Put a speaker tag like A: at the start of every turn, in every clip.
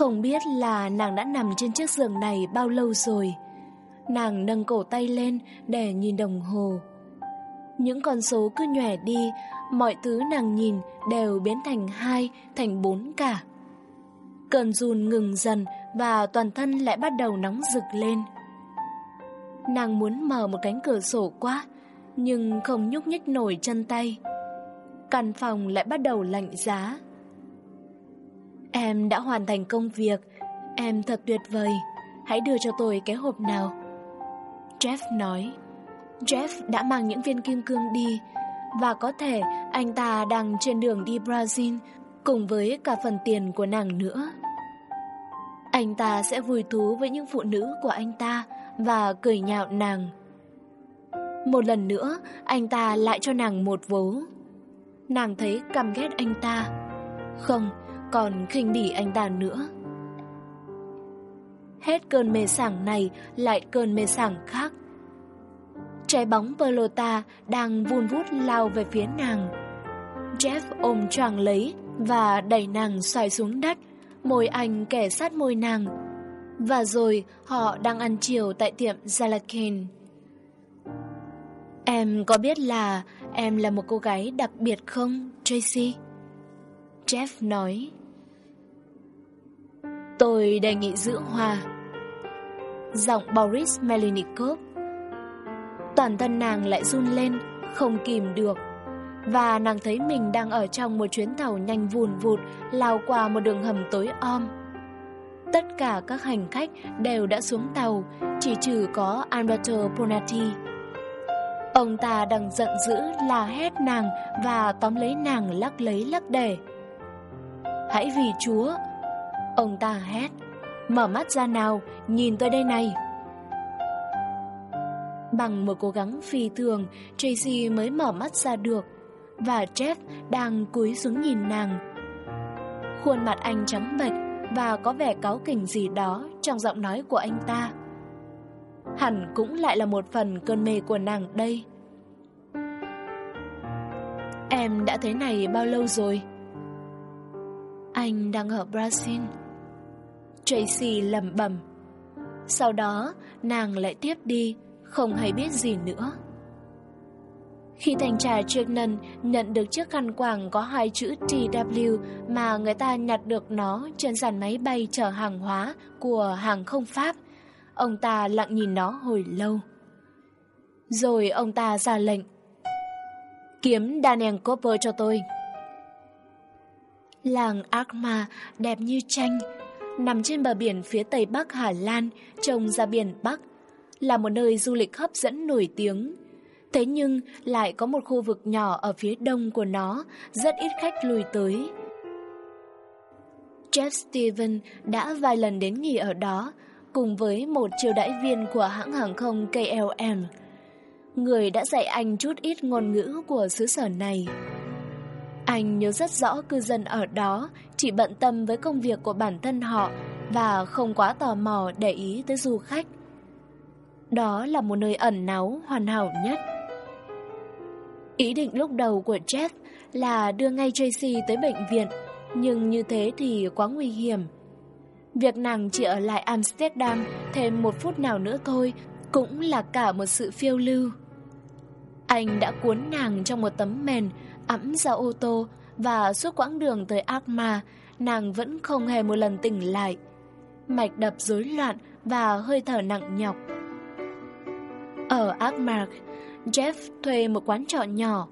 A: Không biết là nàng đã nằm trên chiếc giường này bao lâu rồi. Nàng nâng cổ tay lên để nhìn đồng hồ. Những con số cứ nhòe đi Mọi thứ nàng nhìn đều biến thành hai, thành bốn cả. Cơn run ngừng dần và toàn thân lại bắt đầu nóng rực lên. Nàng muốn mở một cánh cửa sổ quá Nhưng không nhúc nhích nổi chân tay. Căn phòng lại bắt đầu lạnh giá. Em đã hoàn thành công việc. Em thật tuyệt vời. Hãy đưa cho tôi cái hộp nào. Jeff nói. Jeff đã mang những viên kim cương đi, Và có thể anh ta đang trên đường đi Brazil Cùng với cả phần tiền của nàng nữa. Anh ta sẽ vui thú với những phụ nữ của anh ta Và cười nhạo nàng. Một lần nữa, Anh ta lại cho nàng một vố. Nàng thấy căm ghét anh ta. Không còn khinh bỉ anh ta nữa. Hết cơn mê sảng này lại cơn mê sảng khác. Trái bóng Pelota đang vun vút lao về phía nàng. Jeff ôm choàng lấy và đẩy nàng xoay xuống đất, môi anh kẻ sát môi nàng. Và rồi họ đang ăn chiều tại tiệm Zalakin. Em có biết là em là một cô gái đặc biệt không, Tracy? Jeff nói. Tôi đề nghị dưỡng hòa. Giọng Boris Melnikov. Toàn thân nàng lại run lên, không kìm được. Và nàng thấy mình đang ở trong một chuyến tàu nhanh vùn vụt lao qua một đường hầm tối om. Tất cả các hành khách đều đã xuống tàu, chỉ trừ có Alberto Bonatti. Ông ta đang giận dữ la hét nàng và tóm lấy nàng lắc lấy lắc để. Hãy vì Chúa, Ông ta hét. Mở mắt ra nào, Nhìn tôi đây này. Bằng một cố gắng phi thường, Tracy mới mở mắt ra được. Và Jeff đang cúi xuống nhìn nàng. Khuôn mặt anh trắng bệch Và có vẻ cáu kỉnh gì đó Trong giọng nói của anh ta. Hẳn cũng lại là một phần cơn mê của nàng đây. Em đã thế này bao lâu rồi? Anh đang ở Brazil. Tracy lầm bầm Sau đó nàng lại tiếp đi Không hay biết gì nữa Khi thanh tra Tricknan nhận được chiếc khăn quàng có hai chữ TW mà người ta nhặt được nó trên dàn máy bay chở hàng hóa của hàng không Pháp, ông ta lặng nhìn nó hồi lâu. Rồi ông ta ra lệnh. Kiếm Daniel Cooper cho tôi. Làng Akma đẹp như tranh, nằm trên bờ biển phía tây bắc Hà Lan, trông ra biển Bắc, là một nơi du lịch hấp dẫn nổi tiếng. Thế nhưng lại có một khu vực nhỏ ở phía đông của nó, rất ít khách lùi tới. Jeff Steven đã vài lần đến nghỉ ở đó, cùng với một chiêu đãi viên của hãng hàng không KLM, người đã dạy anh chút ít ngôn ngữ của xứ sở này. Anh nhớ rất rõ cư dân ở đó chỉ bận tâm với công việc của bản thân họ và không quá tò mò để ý tới du khách. Đó là một nơi ẩn náu hoàn hảo nhất. Ý định lúc đầu của Jeff là đưa ngay Tracy tới bệnh viện, nhưng như thế thì quá nguy hiểm. Việc nàng chỉ ở lại Amsterdam thêm một phút nào nữa thôi cũng là cả một sự phiêu lưu. Anh đã cuốn nàng trong một tấm mền ẵm ra ô tô và suốt quãng đường tới Akma, nàng vẫn không hề một lần tỉnh lại. Mạch đập rối loạn và hơi thở nặng nhọc. Ở Akmark, Jeff thuê một quán trọ nhỏ.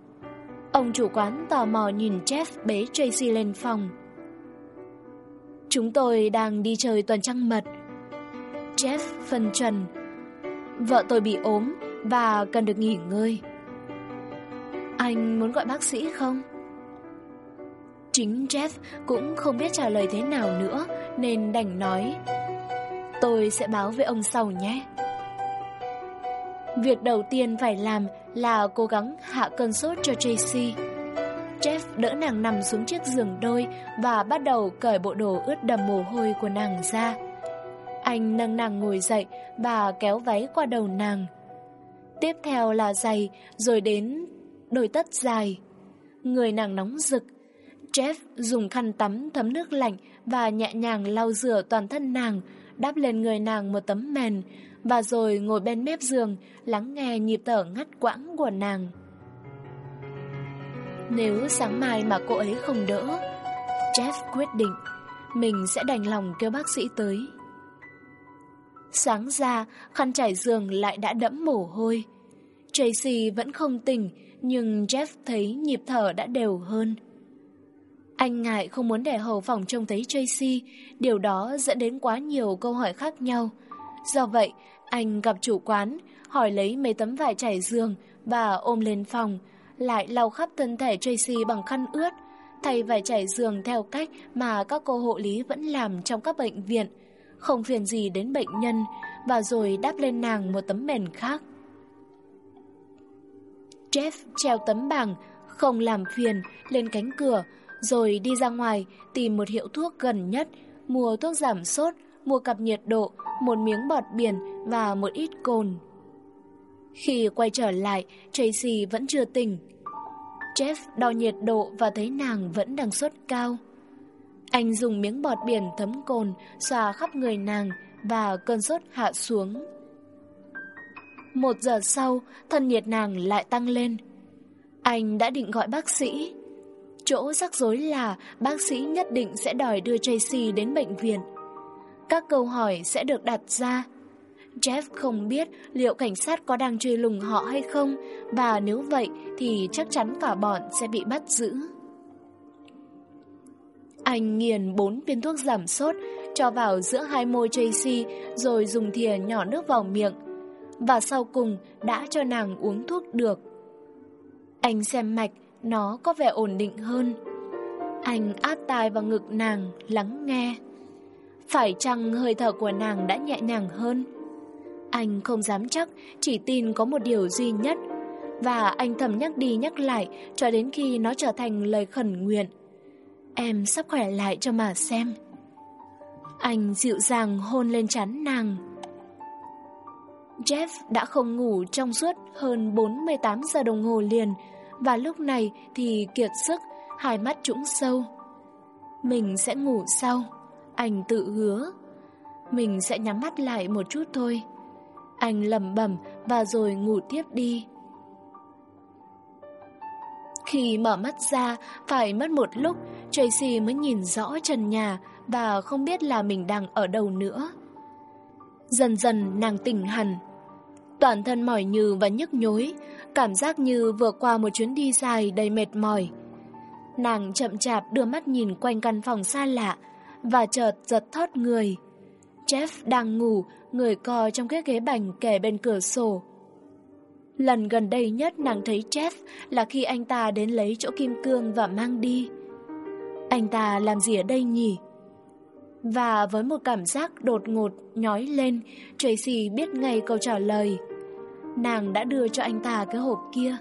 A: Ông chủ quán tò mò nhìn Jeff bế Tracy lên phòng. Chúng tôi đang đi chơi tuần trăng mật. Jeff phân trần. Vợ tôi bị ốm và cần được nghỉ ngơi. Anh muốn gọi bác sĩ không? Chính Jeff cũng không biết trả lời thế nào nữa Nên đành nói Tôi sẽ báo với ông sau nhé Việc đầu tiên phải làm là cố gắng hạ cơn sốt cho Tracy. Jeff đỡ nàng nằm xuống chiếc giường đôi và bắt đầu cởi bộ đồ ướt đầm mồ hôi của nàng ra. Anh nâng nàng ngồi dậy và kéo váy qua đầu nàng. Tiếp theo là giày, rồi đến đôi tất dài. Người nàng nóng rực. Jeff dùng khăn tắm thấm nước lạnh và nhẹ nhàng lau rửa toàn thân nàng, đắp lên người nàng một tấm mền, và rồi ngồi bên mép giường, lắng nghe nhịp thở ngắt quãng của nàng. Nếu sáng mai mà cô ấy không đỡ, Jeff quyết định mình sẽ đành lòng kêu bác sĩ tới. Sáng ra, khăn trải giường lại đã đẫm mồ hôi. Tracy vẫn không tỉnh, nhưng Jeff thấy nhịp thở đã đều hơn. Anh ngại không muốn để hầu phòng trông thấy Tracy, điều đó dẫn đến quá nhiều câu hỏi khác nhau. Do vậy, anh gặp chủ quán, hỏi lấy mấy tấm vải trải giường và ôm lên phòng, lại lau khắp thân thể Tracy bằng khăn ướt, thay vải trải giường theo cách mà các cô hộ lý vẫn làm trong các bệnh viện, không phiền gì đến bệnh nhân, và rồi đắp lên nàng một tấm mền khác. Jeff treo tấm bảng, không làm phiền, lên cánh cửa, rồi đi ra ngoài tìm một hiệu thuốc gần nhất, mua thuốc giảm sốt, mua cặp nhiệt độ, một miếng bọt biển và một ít cồn. Khi quay trở lại, Tracy vẫn chưa tỉnh. Jeff đo nhiệt độ và thấy nàng vẫn đang sốt cao. Anh dùng miếng bọt biển thấm cồn xòa khắp người nàng và cơn sốt hạ xuống. Một giờ sau, thân nhiệt nàng lại tăng lên. Anh đã định gọi bác sĩ. Chỗ rắc rối là bác sĩ nhất định sẽ đòi đưa Tracy đến bệnh viện. Các câu hỏi sẽ được đặt ra. Jeff không biết liệu cảnh sát có đang truy lùng họ hay không và nếu vậy thì chắc chắn cả bọn sẽ bị bắt giữ. Anh nghiền bốn viên thuốc giảm sốt cho vào giữa hai môi Tracy rồi dùng thìa nhỏ nước vào miệng và sau cùng đã cho nàng uống thuốc được. Anh xem mạch, nó có vẻ ổn định hơn. Anh áp tai vào ngực nàng, lắng nghe. Phải chăng hơi thở của nàng đã nhẹ nhàng hơn? Anh không dám chắc, chỉ tin có một điều duy nhất. Và anh thầm nhắc đi nhắc lại cho đến khi nó trở thành lời khẩn nguyện. Em sắp khỏe lại cho mà xem. Anh dịu dàng hôn lên chán nàng. Jeff đã không ngủ trong suốt hơn 48 giờ đồng hồ liền và lúc này thì kiệt sức, hai mắt trũng sâu. Mình sẽ ngủ sau, anh tự hứa. Mình sẽ nhắm mắt lại một chút thôi. Anh lẩm bẩm và rồi ngủ tiếp đi. Khi mở mắt ra, phải mất một lúc, Tracy mới nhìn rõ trần nhà và không biết là mình đang ở đâu nữa. Dần dần nàng tỉnh hẳn. Toàn thân mỏi nhừ và nhức nhối, cảm giác như vừa qua một chuyến đi dài đầy mệt mỏi. Nàng chậm chạp đưa mắt nhìn quanh căn phòng xa lạ và chợt giật thót người. Jeff đang ngủ, người co trong cái ghế bành kề bên cửa sổ. Lần gần đây nhất nàng thấy Jeff là khi anh ta đến lấy chỗ kim cương và mang đi. Anh ta làm gì ở đây nhỉ? Và với một cảm giác đột ngột nhói lên, Tracy biết ngay câu trả lời. Nàng đã đưa cho anh ta cái hộp kia,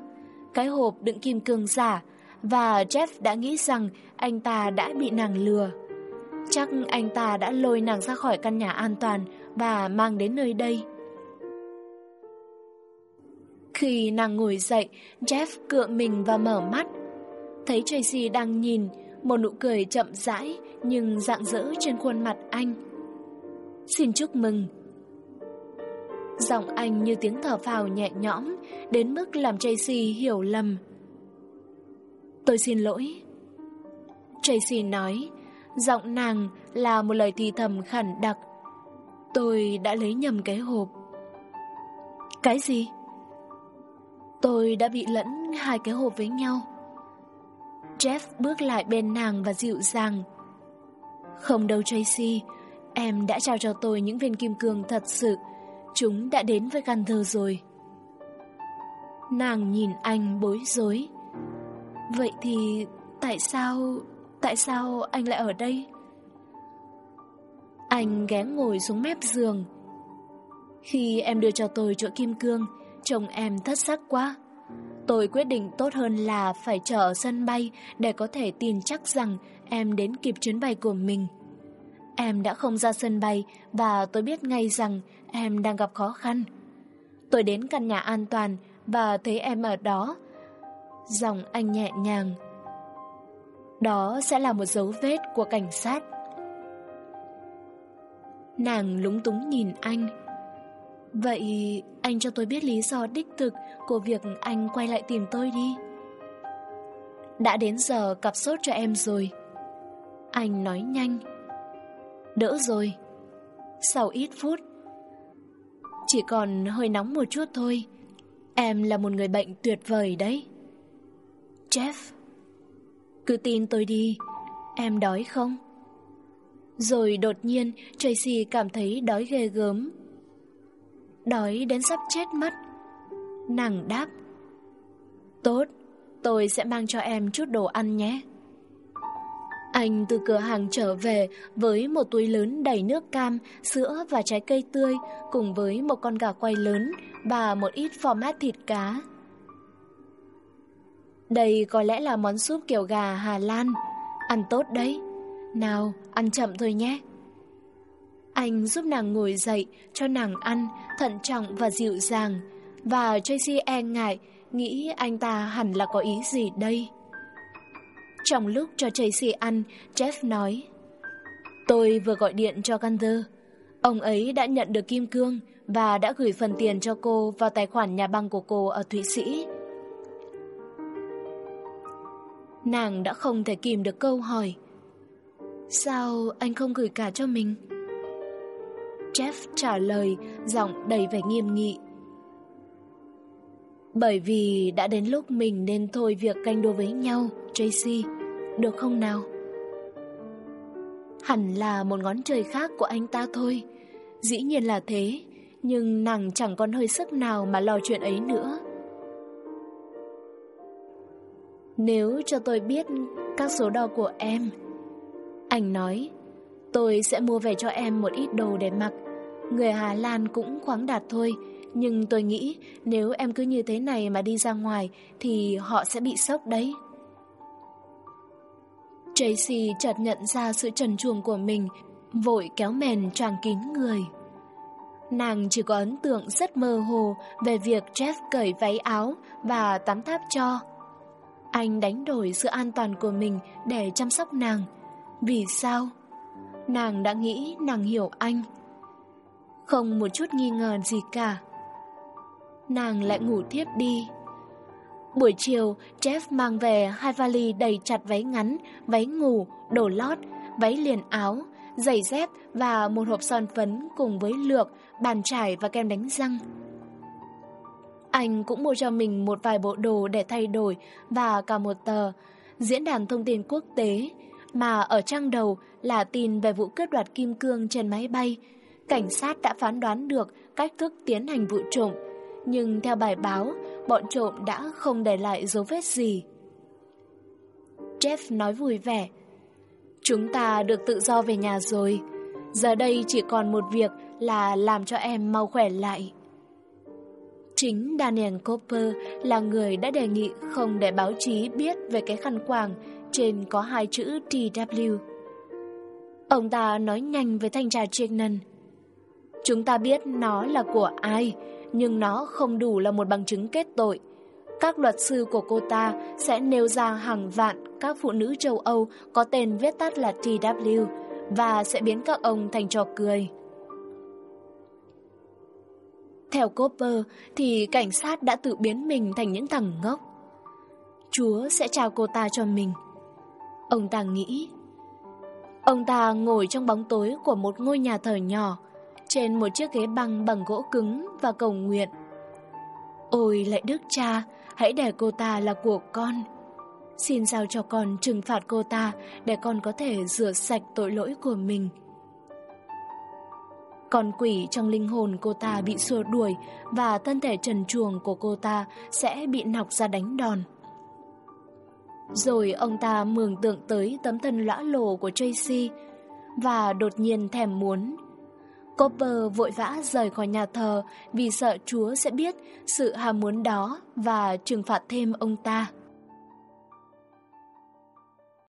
A: cái hộp đựng kim cương giả, và Jeff đã nghĩ rằng anh ta đã bị nàng lừa. Chắc anh ta đã lôi nàng ra khỏi căn nhà an toàn và mang đến nơi đây. Khi nàng ngồi dậy, Jeff cựa mình và mở mắt. Thấy Tracy đang nhìn, một nụ cười chậm rãi nhưng rạng rỡ trên khuôn mặt anh. Xin chúc mừng. Giọng anh như tiếng thở phào nhẹ nhõm, đến mức làm Tracy hiểu lầm. Tôi xin lỗi. Tracy nói, giọng nàng là một lời thì thầm khẩn đặc. Tôi đã lấy nhầm cái hộp. Cái gì? Tôi đã bị lẫn hai cái hộp với nhau. Jeff bước lại bên nàng và dịu dàng. Không đâu Tracy, em đã trao cho tôi những viên kim cương thật sự. Chúng đã đến với Gunther rồi. Nàng nhìn anh bối rối. Vậy thì tại sao, tại sao anh lại ở đây? Anh ghé ngồi xuống mép giường. Khi em đưa cho tôi chỗ kim cương, chồng em thất sắc quá. Tôi quyết định tốt hơn là phải chờ ở sân bay để có thể tin chắc rằng em đến kịp chuyến bay của mình. Em đã không ra sân bay và tôi biết ngay rằng em đang gặp khó khăn. Tôi đến căn nhà an toàn và thấy em ở đó. Giọng anh nhẹ nhàng. Đó sẽ là một dấu vết của cảnh sát. Nàng lúng túng nhìn anh. Vậy anh cho tôi biết lý do đích thực của việc anh quay lại tìm tôi đi. Đã đến giờ cặp sốt cho em rồi. Anh nói nhanh. Đỡ rồi. Sau ít phút. Chỉ còn hơi nóng một chút thôi. Em là một người bệnh tuyệt vời đấy. Jeff. Cứ tin tôi đi. Em đói không? Rồi đột nhiên, Tracy cảm thấy đói ghê gớm Đói đến sắp chết mất Nàng đáp, Tốt, Tôi sẽ mang cho em chút đồ ăn nhé anh từ cửa hàng trở về Với một túi lớn đầy nước cam Sữa và trái cây tươi Cùng với một con gà quay lớn Và một ít format thịt cá Đây có lẽ là món súp kiểu gà Hà Lan Ăn tốt đấy nào, ăn chậm thôi nhé. Anh giúp nàng ngồi dậy, cho nàng ăn, thận trọng và dịu dàng. Và Tracy e ngại, nghĩ anh ta hẳn là có ý gì đây. Trong lúc cho Tracy ăn, Jeff nói Tôi vừa gọi điện cho Gunther. Ông ấy đã nhận được kim cương và đã gửi phần tiền cho cô vào tài khoản nhà băng của cô ở Thụy Sĩ. Nàng đã không thể kìm được câu hỏi Sao anh không gửi cả cho mình? Jeff trả lời, giọng đầy vẻ nghiêm nghị. Bởi vì đã đến lúc mình nên thôi việc canh đua với nhau, Tracy, được không nào? Hẳn là một ngón trời khác của anh ta thôi, dĩ nhiên là thế, nhưng nàng chẳng còn hơi sức nào mà lo chuyện ấy nữa. Nếu cho tôi biết các số đo của em, anh nói, tôi sẽ mua về cho em một ít đồ để mặc. Người Hà Lan cũng khoáng đạt thôi, nhưng tôi nghĩ nếu em cứ như thế này mà đi ra ngoài thì họ sẽ bị sốc đấy. Tracy chợt nhận ra sự trần truồng của mình, vội kéo mền choàng kín người. Nàng chỉ có ấn tượng rất mơ hồ về việc Jeff cởi váy áo và tắm tháp cho. Anh đánh đổi sự an toàn của mình để chăm sóc nàng, vì sao? Nàng đã nghĩ nàng hiểu anh. Không một chút nghi ngờ gì cả. Nàng lại ngủ thiếp đi. Buổi chiều, Jeff mang về hai vali đầy chặt váy ngắn, váy ngủ, đồ lót, váy liền áo, giày dép và một hộp son phấn cùng với lược, bàn chải và kem đánh răng. Anh cũng mua cho mình một vài bộ đồ để thay đổi và cả một tờ Diễn đàn thông tin quốc tế mà ở trang đầu là tin về vụ cướp đoạt kim cương trên máy bay. Cảnh sát đã phán đoán được cách thức tiến hành vụ trộm, nhưng theo bài báo, bọn trộm đã không để lại dấu vết gì. Jeff nói vui vẻ. Chúng ta được tự do về nhà rồi. Giờ đây chỉ còn một việc là làm cho em mau khỏe lại. Chính Daniel Cooper là người đã đề nghị không để báo chí biết về cái khăn quàng trên có hai chữ TW. Ông ta nói nhanh với thanh tra Chignan. Chúng ta biết nó là của ai, nhưng nó không đủ là một bằng chứng kết tội. Các luật sư của cô ta sẽ nêu ra hàng vạn các phụ nữ châu Âu có tên viết tắt là TW và sẽ biến các ông thành trò cười. Theo Cooper thì cảnh sát đã tự biến mình thành những thằng ngốc. Chúa sẽ trao cô ta cho mình. Ông ta nghĩ. Ông ta ngồi trong bóng tối của một ngôi nhà thờ nhỏ, trên một chiếc ghế băng bằng gỗ cứng và cầu nguyện. Ôi lại đức cha, hãy để cô ta là của con. Xin giao cho con trừng phạt cô ta để con có thể rửa sạch tội lỗi của mình. Con quỷ trong linh hồn cô ta bị xua đuổi và thân thể trần truồng của cô ta sẽ bị nọc ra đánh đòn. Rồi ông ta mường tượng tới tấm thân lõa lồ của Tracy và đột nhiên thèm muốn. Copper vội vã rời khỏi nhà thờ vì sợ Chúa sẽ biết sự ham muốn đó và trừng phạt thêm ông ta.